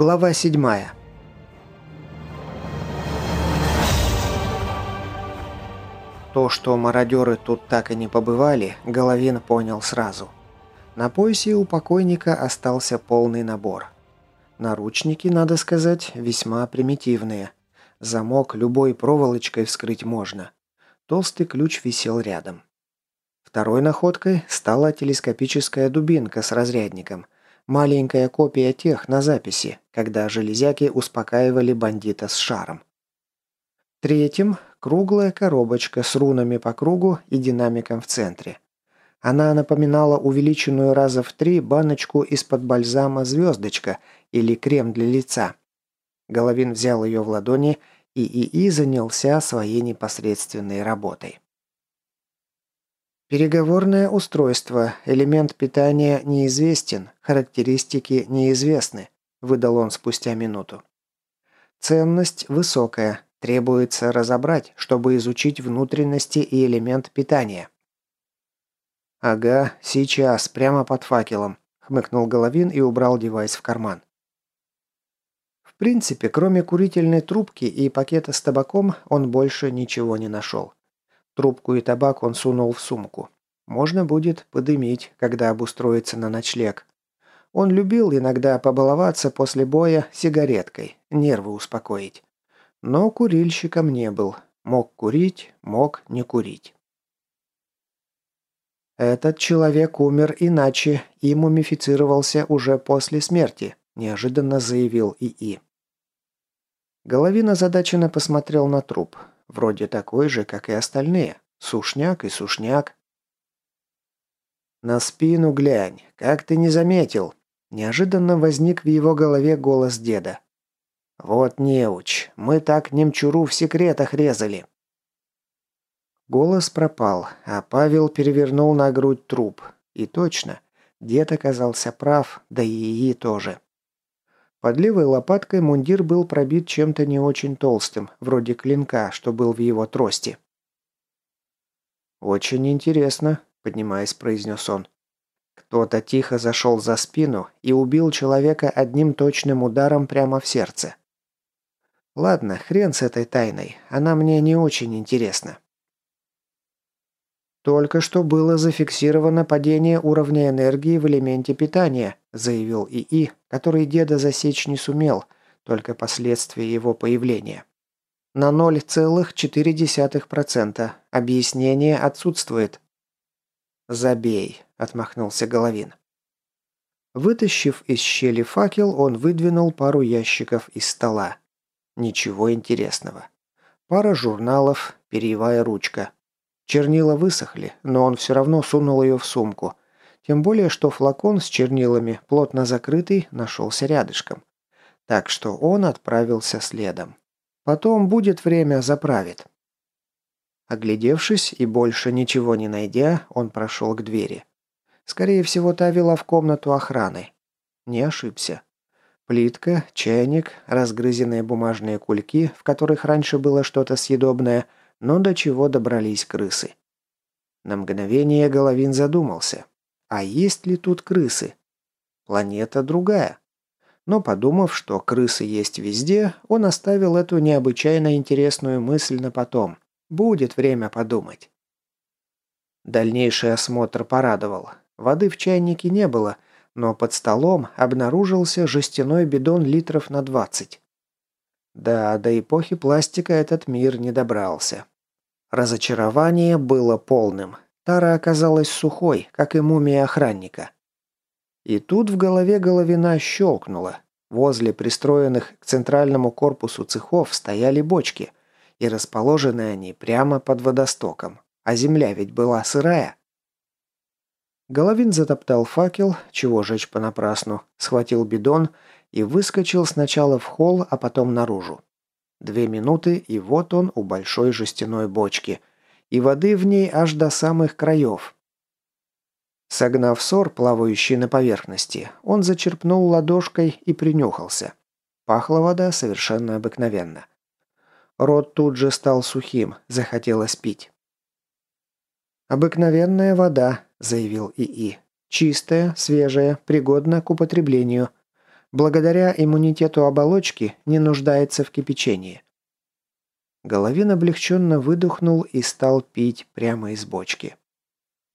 Глава 7. То, что мародеры тут так и не побывали, Головин понял сразу. На поясе у покойника остался полный набор. Наручники, надо сказать, весьма примитивные. Замок любой проволочкой вскрыть можно. Толстый ключ висел рядом. Второй находкой стала телескопическая дубинка с разрядником. Маленькая копия тех на записи, когда железяки успокаивали бандита с шаром. Третьим – круглая коробочка с рунами по кругу и динамиком в центре. Она напоминала увеличенную раза в три баночку из-под бальзама «Звездочка» или крем для лица. Головин взял ее в ладони, и ИИ занялся своей непосредственной работой. Переговорное устройство. Элемент питания неизвестен, характеристики неизвестны, выдал он спустя минуту. Ценность высокая, требуется разобрать, чтобы изучить внутренности и элемент питания. Ага, сейчас, прямо под факелом, хмыкнул Головин и убрал девайс в карман. В принципе, кроме курительной трубки и пакета с табаком, он больше ничего не нашел. Трубку и табак он сунул в сумку. Можно будет подымить, когда обустроится на ночлег. Он любил иногда побаловаться после боя сигареткой, нервы успокоить. Но курильщиком не был. Мог курить, мог не курить. Этот человек умер иначе и мумифицировался уже после смерти, неожиданно заявил ИИ. Головин озадаченно посмотрел на труп. Вроде такой же, как и остальные. Сушняк и сушняк. «На спину глянь, как ты не заметил?» Неожиданно возник в его голове голос деда. «Вот неуч, мы так немчуру в секретах резали». Голос пропал, а Павел перевернул на грудь труп. И точно, дед оказался прав, да и ии тоже. Под левой лопаткой мундир был пробит чем-то не очень толстым, вроде клинка, что был в его трости. «Очень интересно», — поднимаясь, произнес он. Кто-то тихо зашел за спину и убил человека одним точным ударом прямо в сердце. Ладно, хрен с этой тайной, она мне не очень интересна. «Только что было зафиксировано падение уровня энергии в элементе питания», заявил ИИ, который деда засечь не сумел, только последствия его появления. «На 0,4%. Объяснение отсутствует». «Забей», – отмахнулся Головин. Вытащив из щели факел, он выдвинул пару ящиков из стола. Ничего интересного. Пара журналов, перьевая ручка – Чернила высохли, но он все равно сунул ее в сумку. Тем более, что флакон с чернилами, плотно закрытый, нашелся рядышком. Так что он отправился следом. Потом будет время, заправит. Оглядевшись и больше ничего не найдя, он прошел к двери. Скорее всего, та вела в комнату охраны. Не ошибся. Плитка, чайник, разгрызенные бумажные кульки, в которых раньше было что-то съедобное – но до чего добрались крысы. На мгновение Головин задумался. А есть ли тут крысы? Планета другая. Но подумав, что крысы есть везде, он оставил эту необычайно интересную мысль на потом. Будет время подумать. Дальнейший осмотр порадовал. Воды в чайнике не было, но под столом обнаружился жестяной бидон литров на 20. Да, до эпохи пластика этот мир не добрался. Разочарование было полным. Тара оказалась сухой, как и мумия охранника. И тут в голове Головина щелкнуло. Возле пристроенных к центральному корпусу цехов стояли бочки, и расположены они прямо под водостоком. А земля ведь была сырая. Головин затоптал факел, чего жечь понапрасну, схватил бидон и выскочил сначала в холл, а потом наружу. Две минуты, и вот он у большой жестяной бочки. И воды в ней аж до самых краев. Согнав сор, плавающий на поверхности, он зачерпнул ладошкой и принюхался. Пахла вода совершенно обыкновенно. Рот тут же стал сухим, захотелось пить. «Обыкновенная вода», — заявил ИИ. «Чистая, свежая, пригодна к употреблению. Благодаря иммунитету оболочки не нуждается в кипячении. Головин облегченно выдохнул и стал пить прямо из бочки.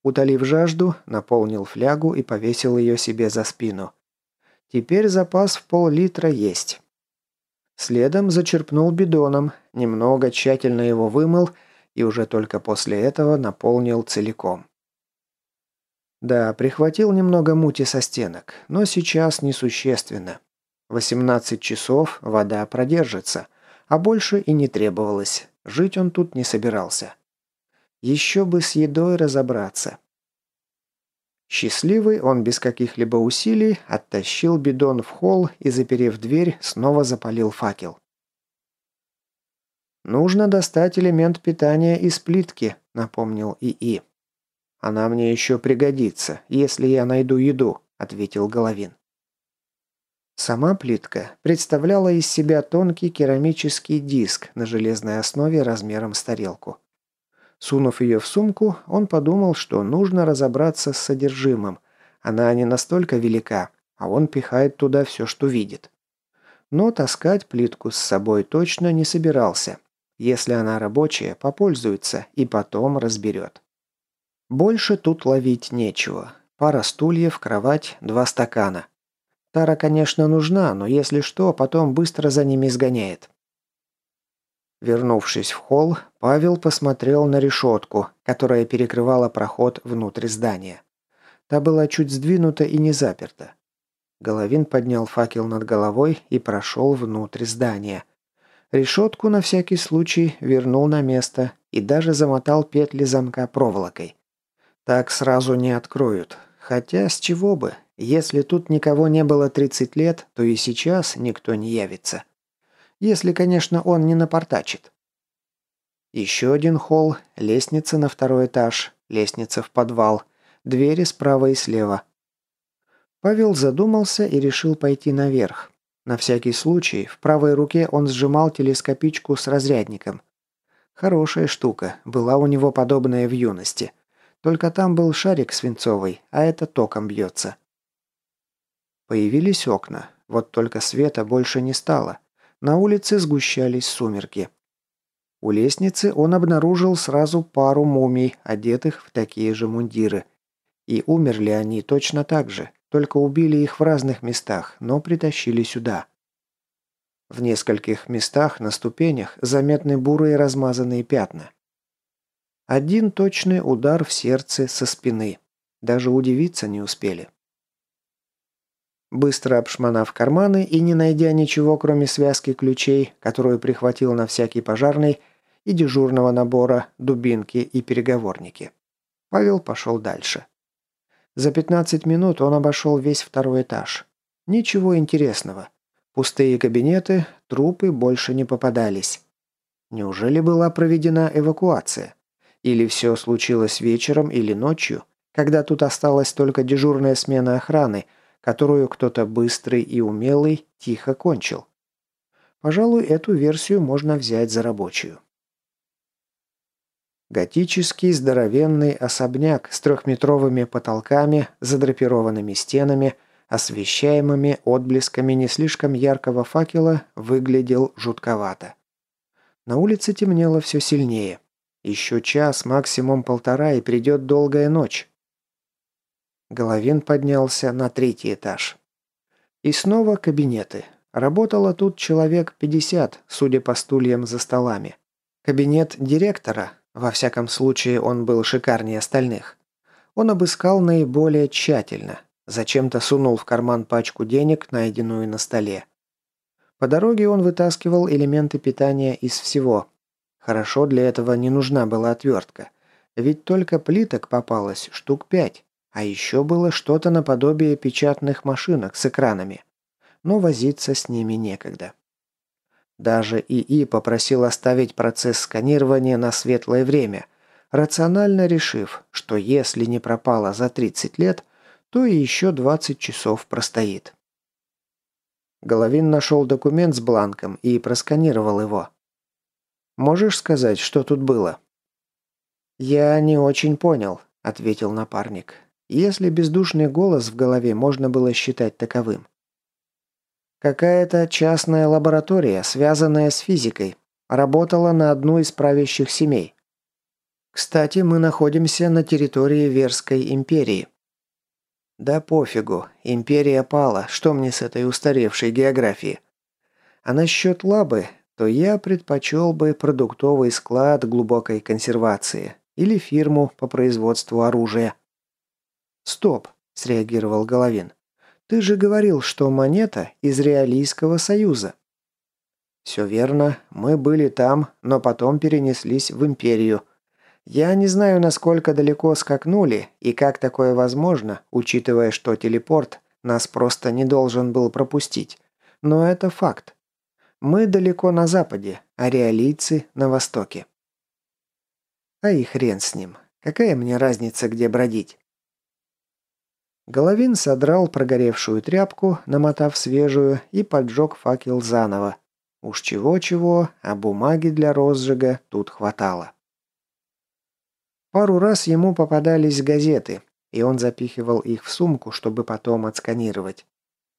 Утолив жажду, наполнил флягу и повесил ее себе за спину. Теперь запас в пол-литра есть. Следом зачерпнул бидоном, немного тщательно его вымыл и уже только после этого наполнил целиком. Да, прихватил немного мути со стенок, но сейчас несущественно. 18 часов вода продержится, а больше и не требовалось. Жить он тут не собирался. Еще бы с едой разобраться. Счастливый, он без каких-либо усилий оттащил бидон в холл и, заперев дверь, снова запалил факел. «Нужно достать элемент питания из плитки», — напомнил ИИ. «Она мне еще пригодится, если я найду еду», — ответил Головин. Сама плитка представляла из себя тонкий керамический диск на железной основе размером с тарелку. Сунув ее в сумку, он подумал, что нужно разобраться с содержимым. Она не настолько велика, а он пихает туда все, что видит. Но таскать плитку с собой точно не собирался. Если она рабочая, попользуется и потом разберет. Больше тут ловить нечего. Пара стульев, кровать, два стакана. Тара, конечно, нужна, но если что, потом быстро за ними сгоняет. Вернувшись в холл, Павел посмотрел на решетку, которая перекрывала проход внутрь здания. Та была чуть сдвинута и не заперта. Головин поднял факел над головой и прошел внутрь здания. Решетку на всякий случай вернул на место и даже замотал петли замка проволокой. Так сразу не откроют. Хотя с чего бы? Если тут никого не было 30 лет, то и сейчас никто не явится. Если, конечно, он не напортачит. Еще один холл, лестница на второй этаж, лестница в подвал, двери справа и слева. Павел задумался и решил пойти наверх. На всякий случай, в правой руке он сжимал телескопичку с разрядником. Хорошая штука, была у него подобная в юности – только там был шарик свинцовый, а это током бьется. Появились окна. Вот только света больше не стало. На улице сгущались сумерки. У лестницы он обнаружил сразу пару мумий, одетых в такие же мундиры. И умерли они точно так же, только убили их в разных местах, но притащили сюда. В нескольких местах на ступенях заметны бурые размазанные пятна. Один точный удар в сердце со спины. Даже удивиться не успели. Быстро обшмонав карманы и не найдя ничего, кроме связки ключей, которую прихватил на всякий пожарный, и дежурного набора, дубинки и переговорники. Павел пошел дальше. За 15 минут он обошел весь второй этаж. Ничего интересного. Пустые кабинеты, трупы больше не попадались. Неужели была проведена эвакуация? Или все случилось вечером или ночью, когда тут осталась только дежурная смена охраны, которую кто-то быстрый и умелый тихо кончил. Пожалуй, эту версию можно взять за рабочую. Готический здоровенный особняк с трехметровыми потолками, задрапированными стенами, освещаемыми отблесками не слишком яркого факела, выглядел жутковато. На улице темнело все сильнее. Еще час, максимум полтора, и придет долгая ночь. Головин поднялся на третий этаж. И снова кабинеты. Работало тут человек 50, судя по стульям за столами. Кабинет директора, во всяком случае он был шикарнее остальных. Он обыскал наиболее тщательно. Зачем-то сунул в карман пачку денег, найденную на столе. По дороге он вытаскивал элементы питания из всего, Хорошо для этого не нужна была отвертка. Ведь только плиток попалось штук пять. А еще было что-то наподобие печатных машинок с экранами. Но возиться с ними некогда. Даже ИИ попросил оставить процесс сканирования на светлое время, рационально решив, что если не пропало за 30 лет, то и еще 20 часов простоит. Головин нашел документ с бланком и просканировал его. Можешь сказать, что тут было?» «Я не очень понял», — ответил напарник. «Если бездушный голос в голове можно было считать таковым». Какая-то частная лаборатория, связанная с физикой, работала на одну из правящих семей. Кстати, мы находимся на территории Верской империи. Да пофигу, империя пала, что мне с этой устаревшей географии? А насчет лабы, то я предпочел бы продуктовый склад глубокой консервации или фирму по производству оружия. «Стоп», – среагировал Головин. «Ты же говорил, что монета из Реалийского союза». «Все верно, мы были там, но потом перенеслись в империю. Я не знаю, насколько далеко скакнули и как такое возможно, учитывая, что телепорт нас просто не должен был пропустить. Но это факт. Мы далеко на западе, а реалийцы на востоке. А и хрен с ним. Какая мне разница, где бродить? Головин содрал прогоревшую тряпку, намотав свежую, и поджег факел заново. Уж чего-чего, а бумаги для розжига тут хватало. Пару раз ему попадались газеты, и он запихивал их в сумку, чтобы потом отсканировать.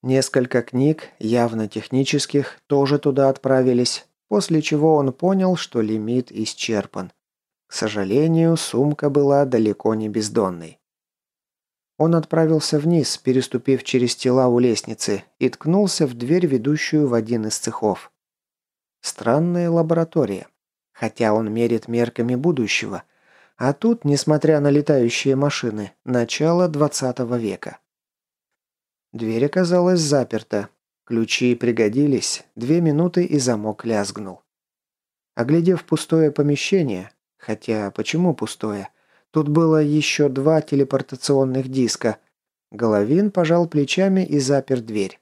Несколько книг, явно технических, тоже туда отправились, после чего он понял, что лимит исчерпан. К сожалению, сумка была далеко не бездонной. Он отправился вниз, переступив через тела у лестницы, и ткнулся в дверь, ведущую в один из цехов. Странная лаборатория. Хотя он мерит мерками будущего – а тут, несмотря на летающие машины, начало 20 века. Дверь оказалась заперта. Ключи пригодились, две минуты и замок лязгнул. Оглядев пустое помещение, хотя почему пустое, тут было еще два телепортационных диска, Головин пожал плечами и запер дверь.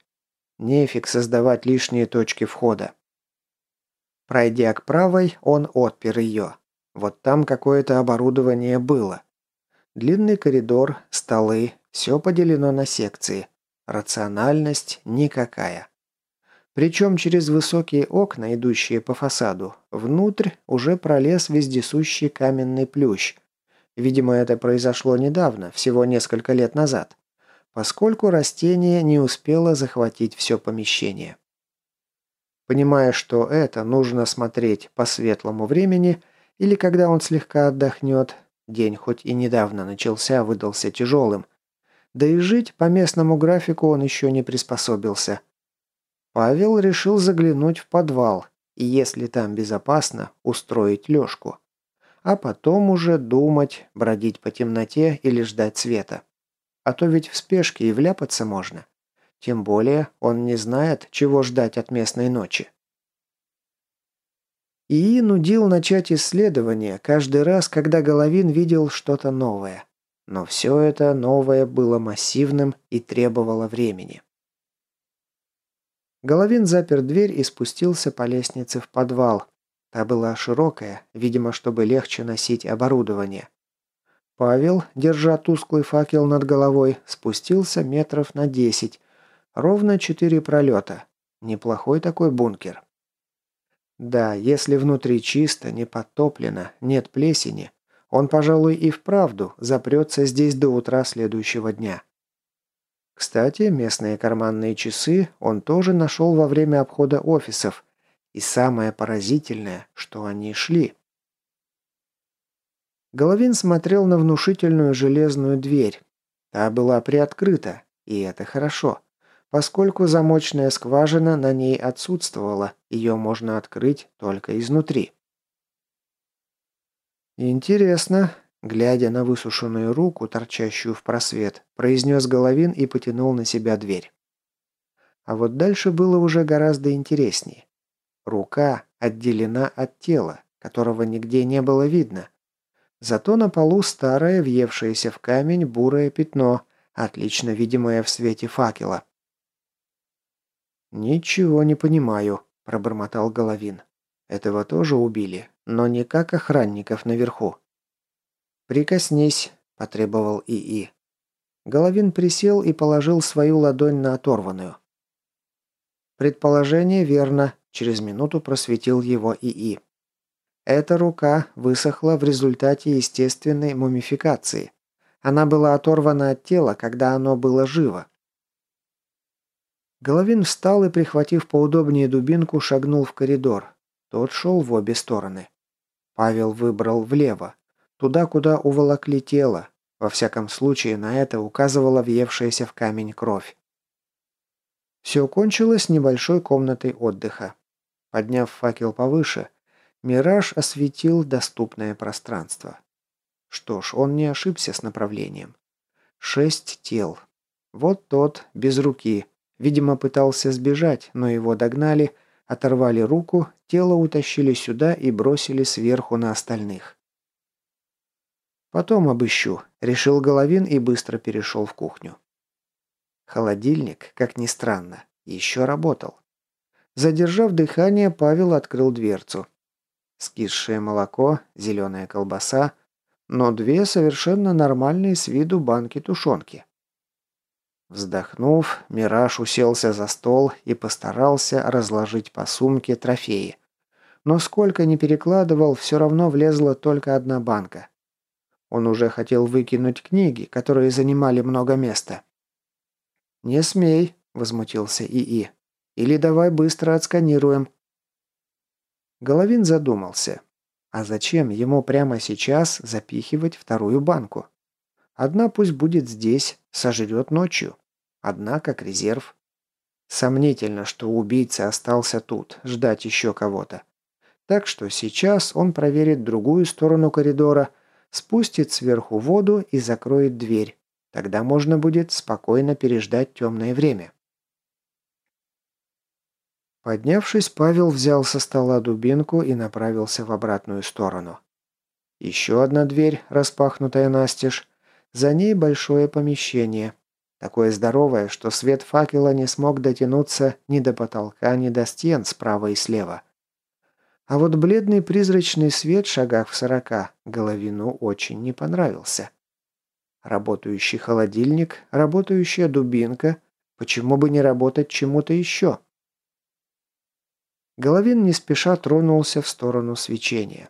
Нефиг создавать лишние точки входа. Пройдя к правой, он отпер ее. Вот там какое-то оборудование было. Длинный коридор, столы, все поделено на секции. Рациональность никакая. Причем через высокие окна, идущие по фасаду, внутрь уже пролез вездесущий каменный плющ. Видимо, это произошло недавно, всего несколько лет назад, поскольку растение не успело захватить все помещение. Понимая, что это нужно смотреть по светлому времени – или когда он слегка отдохнет. День хоть и недавно начался, выдался тяжелым. Да и жить по местному графику он еще не приспособился. Павел решил заглянуть в подвал и, если там безопасно, устроить лёжку. А потом уже думать, бродить по темноте или ждать света. А то ведь в спешке и вляпаться можно. Тем более он не знает, чего ждать от местной ночи. ИИ нудил начать исследование каждый раз, когда Головин видел что-то новое. Но все это новое было массивным и требовало времени. Головин запер дверь и спустился по лестнице в подвал. Та была широкая, видимо, чтобы легче носить оборудование. Павел, держа тусклый факел над головой, спустился метров на десять. Ровно четыре пролета. Неплохой такой бункер. Да, если внутри чисто, не подтоплено, нет плесени, он, пожалуй, и вправду запрется здесь до утра следующего дня. Кстати, местные карманные часы он тоже нашел во время обхода офисов. И самое поразительное, что они шли. Головин смотрел на внушительную железную дверь. Та была приоткрыта, и это хорошо. Поскольку замочная скважина на ней отсутствовала, ее можно открыть только изнутри. «Интересно», — глядя на высушенную руку, торчащую в просвет, произнес Головин и потянул на себя дверь. А вот дальше было уже гораздо интереснее. Рука отделена от тела, которого нигде не было видно. Зато на полу старое, въевшееся в камень бурое пятно, отлично видимое в свете факела. «Ничего не понимаю», – пробормотал Головин. «Этого тоже убили, но не как охранников наверху». «Прикоснись», – потребовал ИИ. Головин присел и положил свою ладонь на оторванную. «Предположение верно», – через минуту просветил его ИИ. Эта рука высохла в результате естественной мумификации. Она была оторвана от тела, когда оно было живо. Головин встал и, прихватив поудобнее дубинку, шагнул в коридор. Тот шел в обе стороны. Павел выбрал влево, туда, куда уволокли тело. Во всяком случае, на это указывала въевшаяся в камень кровь. Все кончилось небольшой комнатой отдыха. Подняв факел повыше, Мираж осветил доступное пространство. Что ж, он не ошибся с направлением. Шесть тел. Вот тот, без руки. Видимо, пытался сбежать, но его догнали, оторвали руку, тело утащили сюда и бросили сверху на остальных. «Потом обыщу», — решил Головин и быстро перешел в кухню. Холодильник, как ни странно, еще работал. Задержав дыхание, Павел открыл дверцу. Скисшее молоко, зеленая колбаса, но две совершенно нормальные с виду банки тушенки. Вздохнув, Мираж уселся за стол и постарался разложить по сумке трофеи. Но сколько ни перекладывал, все равно влезла только одна банка. Он уже хотел выкинуть книги, которые занимали много места. «Не смей», — возмутился ИИ. «Или давай быстро отсканируем». Головин задумался. А зачем ему прямо сейчас запихивать вторую банку? Одна пусть будет здесь, сожрет ночью. Одна как резерв. Сомнительно, что убийца остался тут, ждать еще кого-то. Так что сейчас он проверит другую сторону коридора, спустит сверху воду и закроет дверь. Тогда можно будет спокойно переждать темное время. Поднявшись, Павел взял со стола дубинку и направился в обратную сторону. Еще одна дверь, распахнутая настежь. За ней большое помещение. Такое здоровое, что свет факела не смог дотянуться ни до потолка, ни до стен справа и слева. А вот бледный призрачный свет в шагах в сорока Головину очень не понравился. Работающий холодильник, работающая дубинка. Почему бы не работать чему-то еще? Головин не спеша тронулся в сторону свечения.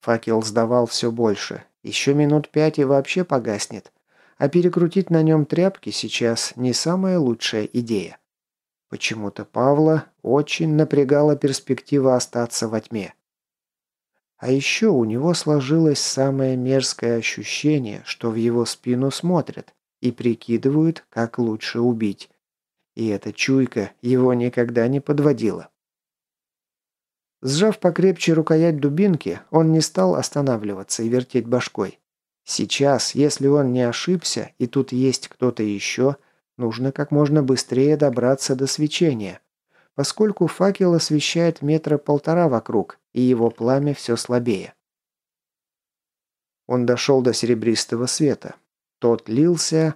Факел сдавал все больше. Еще минут пять и вообще погаснет. А перекрутить на нем тряпки сейчас не самая лучшая идея. Почему-то Павла очень напрягала перспектива остаться во тьме. А еще у него сложилось самое мерзкое ощущение, что в его спину смотрят и прикидывают, как лучше убить. И эта чуйка его никогда не подводила. Сжав покрепче рукоять дубинки, он не стал останавливаться и вертеть башкой. Сейчас, если он не ошибся, и тут есть кто-то еще, нужно как можно быстрее добраться до свечения, поскольку факел освещает метра полтора вокруг, и его пламя все слабее. Он дошел до серебристого света. Тот лился...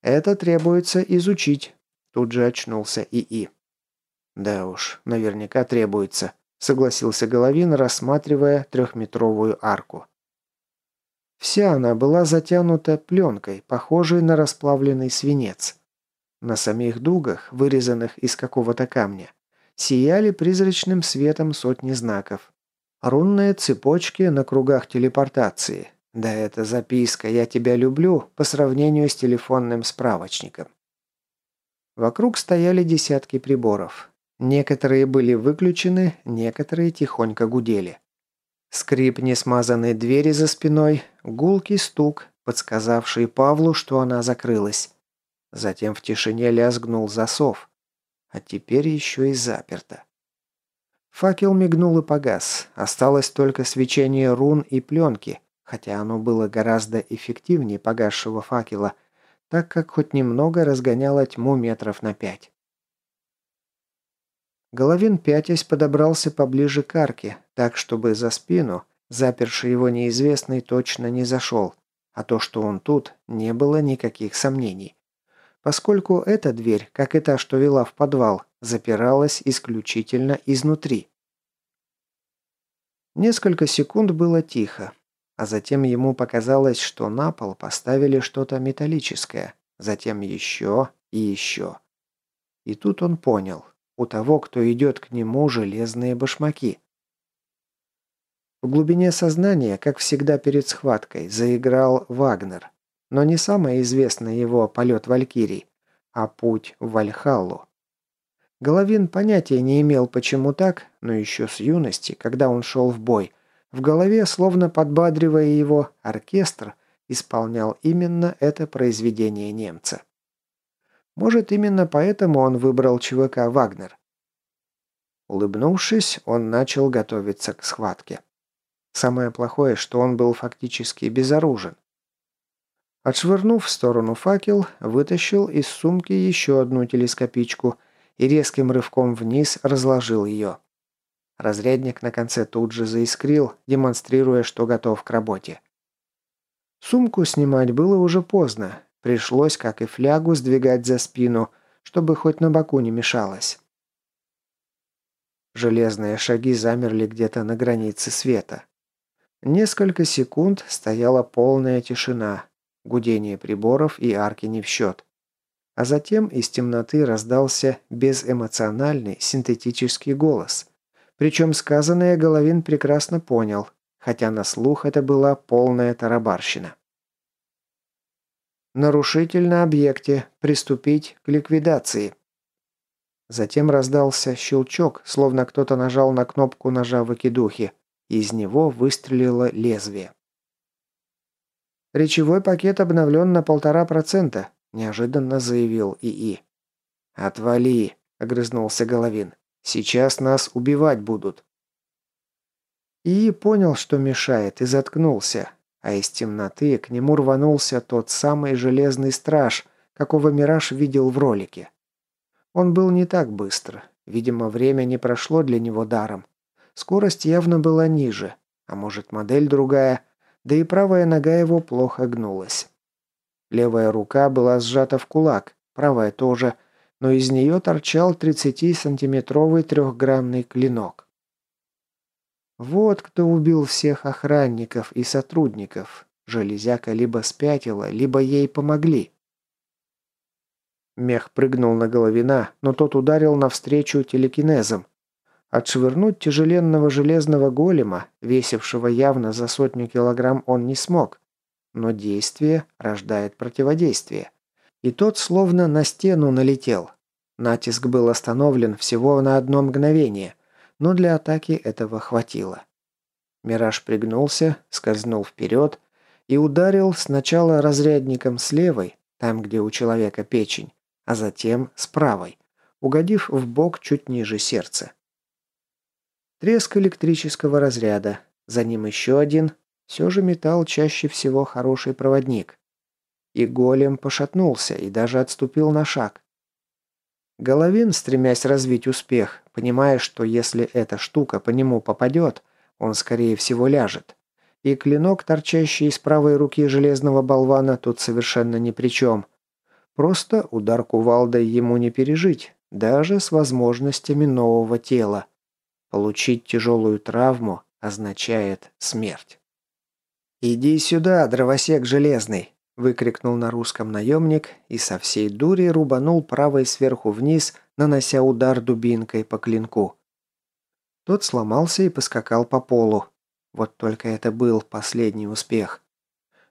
«Это требуется изучить», — тут же очнулся ИИ. «Да уж, наверняка требуется», — согласился Головин, рассматривая трехметровую арку. Вся она была затянута пленкой, похожей на расплавленный свинец. На самих дугах, вырезанных из какого-то камня, сияли призрачным светом сотни знаков. Рунные цепочки на кругах телепортации. Да это записка «Я тебя люблю» по сравнению с телефонным справочником. Вокруг стояли десятки приборов. Некоторые были выключены, некоторые тихонько гудели. Скрип несмазанной двери за спиной, гулкий стук, подсказавший Павлу, что она закрылась. Затем в тишине лязгнул засов. А теперь еще и заперто. Факел мигнул и погас. Осталось только свечение рун и пленки, хотя оно было гораздо эффективнее погасшего факела, так как хоть немного разгоняло тьму метров на пять. Головин пятясь подобрался поближе к арке, так чтобы за спину, заперший его неизвестный, точно не зашел, а то, что он тут, не было никаких сомнений поскольку эта дверь, как и та, что вела в подвал, запиралась исключительно изнутри. Несколько секунд было тихо, а затем ему показалось, что на пол поставили что-то металлическое, затем еще и еще. И тут он понял, у того, кто идет к нему, железные башмаки. В глубине сознания, как всегда перед схваткой, заиграл Вагнер, но не самое известное его «Полет Валькирий», а путь в Вальхаллу. Головин понятия не имел, почему так, но еще с юности, когда он шел в бой, в голове, словно подбадривая его, оркестр исполнял именно это произведение немца. Может, именно поэтому он выбрал ЧВК «Вагнер». Улыбнувшись, он начал готовиться к схватке. Самое плохое, что он был фактически безоружен. Отшвырнув в сторону факел, вытащил из сумки еще одну телескопичку – и резким рывком вниз разложил ее. Разрядник на конце тут же заискрил, демонстрируя, что готов к работе. Сумку снимать было уже поздно. Пришлось, как и флягу, сдвигать за спину, чтобы хоть на боку не мешалось. Железные шаги замерли где-то на границе света. Несколько секунд стояла полная тишина, гудение приборов и арки не в счет. А затем из темноты раздался безэмоциональный синтетический голос. Причем сказанное Головин прекрасно понял, хотя на слух это была полная тарабарщина. «Нарушитель на объекте. Приступить к ликвидации». Затем раздался щелчок, словно кто-то нажал на кнопку ножа выкидухи. Из него выстрелило лезвие. Речевой пакет обновлен на полтора процента. Неожиданно заявил ИИ. «Отвали!» – огрызнулся Головин. «Сейчас нас убивать будут!» ИИ понял, что мешает, и заткнулся. А из темноты к нему рванулся тот самый железный страж, какого Мираж видел в ролике. Он был не так быстр. Видимо, время не прошло для него даром. Скорость явно была ниже, а может модель другая, да и правая нога его плохо гнулась. Левая рука была сжата в кулак, правая тоже, но из нее торчал 30-сантиметровый трехграммный клинок. Вот кто убил всех охранников и сотрудников. Железяка либо спятила, либо ей помогли. Мех прыгнул на головина, но тот ударил навстречу телекинезом. Отшвырнуть тяжеленного железного голема, весившего явно за сотню килограмм, он не смог. Но действие рождает противодействие. И тот словно на стену налетел. Натиск был остановлен всего на одно мгновение, но для атаки этого хватило. Мираж пригнулся, скользнул вперед и ударил сначала разрядником с левой, там, где у человека печень, а затем с правой, угодив в бок чуть ниже сердца. Треск электрического разряда, за ним еще один, все же металл чаще всего хороший проводник. И голем пошатнулся и даже отступил на шаг. Головин, стремясь развить успех, понимая, что если эта штука по нему попадет, он скорее всего ляжет. И клинок, торчащий из правой руки железного болвана, тут совершенно ни при чем. Просто удар кувалдой ему не пережить, даже с возможностями нового тела. Получить тяжелую травму означает смерть. «Иди сюда, дровосек железный!» – выкрикнул на русском наемник и со всей дури рубанул правой сверху вниз, нанося удар дубинкой по клинку. Тот сломался и поскакал по полу. Вот только это был последний успех.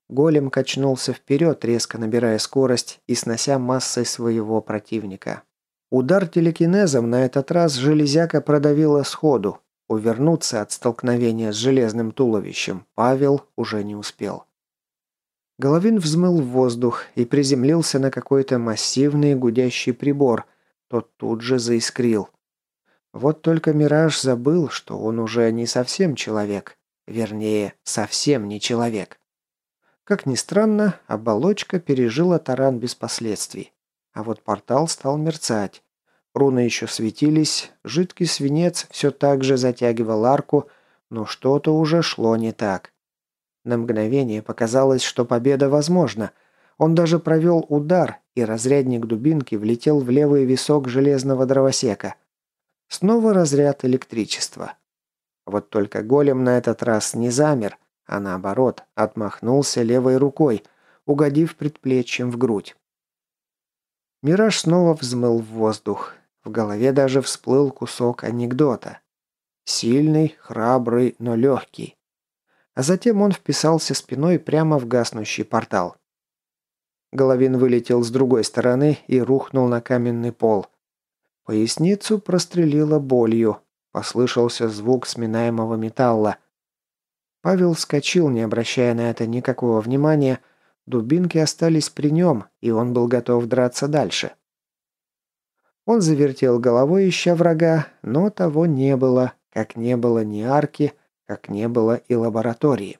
Голем качнулся вперед, резко набирая скорость и снося массой своего противника. Удар телекинезом на этот раз железяка продавила сходу, Увернуться от столкновения с железным туловищем Павел уже не успел. Головин взмыл в воздух и приземлился на какой-то массивный гудящий прибор. Тот тут же заискрил. Вот только Мираж забыл, что он уже не совсем человек. Вернее, совсем не человек. Как ни странно, оболочка пережила таран без последствий. А вот портал стал мерцать. Руны еще светились, жидкий свинец все так же затягивал арку, но что-то уже шло не так. На мгновение показалось, что победа возможна. Он даже провел удар, и разрядник дубинки влетел в левый висок железного дровосека. Снова разряд электричества. Вот только голем на этот раз не замер, а наоборот, отмахнулся левой рукой, угодив предплечьем в грудь. Мираж снова взмыл в воздух. В голове даже всплыл кусок анекдота. Сильный, храбрый, но легкий. А затем он вписался спиной прямо в гаснущий портал. Головин вылетел с другой стороны и рухнул на каменный пол. Поясницу прострелило болью. Послышался звук сминаемого металла. Павел вскочил, не обращая на это никакого внимания. Дубинки остались при нем, и он был готов драться дальше. Он завертел головой, ища врага, но того не было, как не было ни арки, как не было и лаборатории.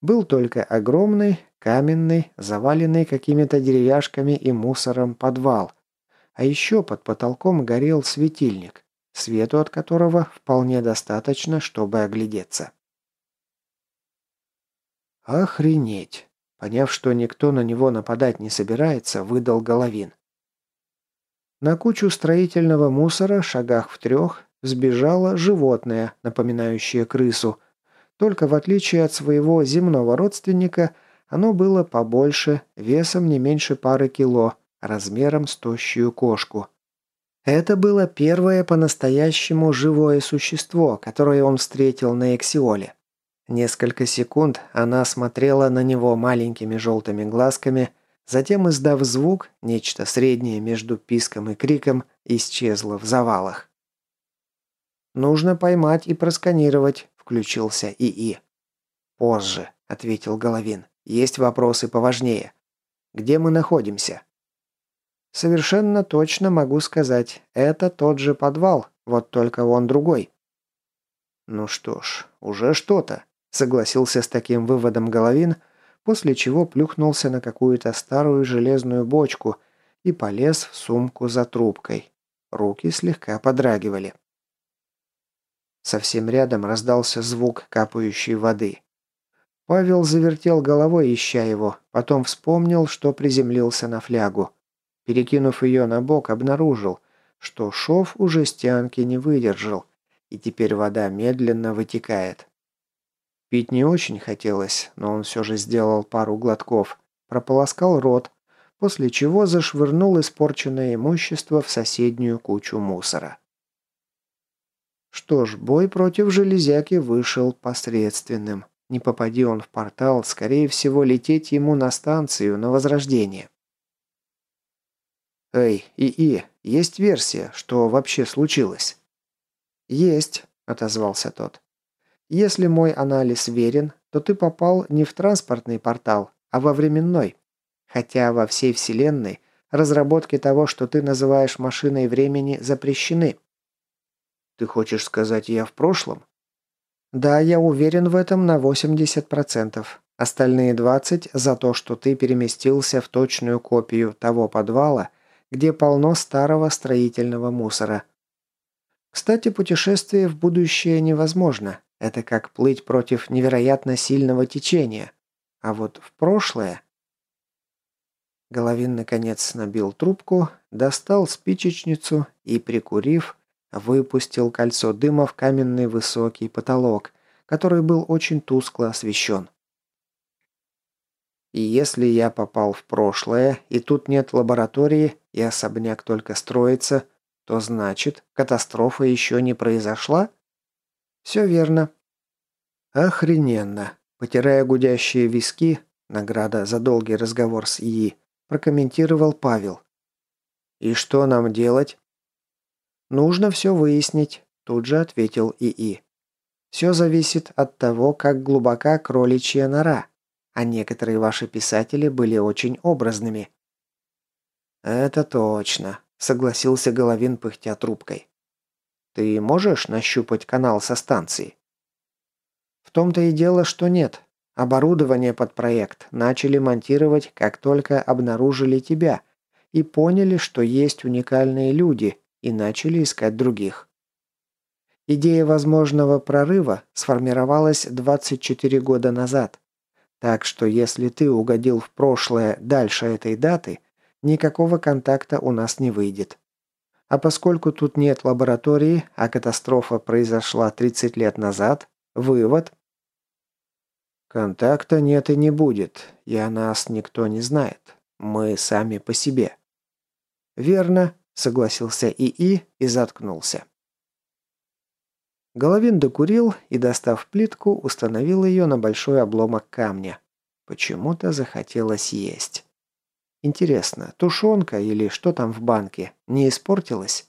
Был только огромный, каменный, заваленный какими-то деревяшками и мусором подвал. А еще под потолком горел светильник, свету от которого вполне достаточно, чтобы оглядеться. «Охренеть!» Поняв, что никто на него нападать не собирается, выдал Головин. На кучу строительного мусора, шагах в трех, сбежало животное, напоминающее крысу. Только в отличие от своего земного родственника, оно было побольше, весом не меньше пары кило, размером с тощую кошку. Это было первое по-настоящему живое существо, которое он встретил на Эксиоле. Несколько секунд она смотрела на него маленькими желтыми глазками, затем, издав звук, нечто среднее между писком и криком, исчезла в завалах. «Нужно поймать и просканировать», – включился ИИ. «Позже», – ответил Головин. «Есть вопросы поважнее. Где мы находимся?» «Совершенно точно могу сказать. Это тот же подвал, вот только он другой». «Ну что ж, уже что-то», – согласился с таким выводом Головин, после чего плюхнулся на какую-то старую железную бочку и полез в сумку за трубкой. Руки слегка подрагивали. Совсем рядом раздался звук капающей воды. Павел завертел головой, ища его, потом вспомнил, что приземлился на флягу. Перекинув ее на бок, обнаружил, что шов у жестянки не выдержал, и теперь вода медленно вытекает. Пить не очень хотелось, но он все же сделал пару глотков, прополоскал рот, после чего зашвырнул испорченное имущество в соседнюю кучу мусора. Что ж, бой против железяки вышел посредственным. Не попади он в портал, скорее всего, лететь ему на станцию, на возрождение. «Эй, ИИ, есть версия, что вообще случилось?» «Есть», — отозвался тот. «Если мой анализ верен, то ты попал не в транспортный портал, а во временной. Хотя во всей Вселенной разработки того, что ты называешь машиной времени, запрещены. Ты хочешь сказать, я в прошлом? Да, я уверен в этом на 80%. Остальные 20% за то, что ты переместился в точную копию того подвала, где полно старого строительного мусора. Кстати, путешествие в будущее невозможно. Это как плыть против невероятно сильного течения. А вот в прошлое... Головин, наконец, набил трубку, достал спичечницу и, прикурив, Выпустил кольцо дыма в каменный высокий потолок, который был очень тускло освещен. И если я попал в прошлое, и тут нет лаборатории, и особняк только строится, то значит, катастрофа еще не произошла? Все верно. Охрененно. Потирая гудящие виски, награда за долгий разговор с ИИ, прокомментировал Павел. И что нам делать? «Нужно все выяснить», – тут же ответил ИИ. «Все зависит от того, как глубока кроличья нора, а некоторые ваши писатели были очень образными». «Это точно», – согласился Головин, пыхтя трубкой. «Ты можешь нащупать канал со станции?» «В том-то и дело, что нет. Оборудование под проект начали монтировать, как только обнаружили тебя и поняли, что есть уникальные люди, и начали искать других. Идея возможного прорыва сформировалась 24 года назад. Так что если ты угодил в прошлое дальше этой даты, никакого контакта у нас не выйдет. А поскольку тут нет лаборатории, а катастрофа произошла 30 лет назад, вывод – Контакта нет и не будет, и о нас никто не знает. Мы сами по себе. Верно, согласился ИИ и заткнулся. Головин докурил и, достав плитку, установил ее на большой обломок камня. Почему-то захотелось есть. Интересно, тушенка или что там в банке, не испортилась?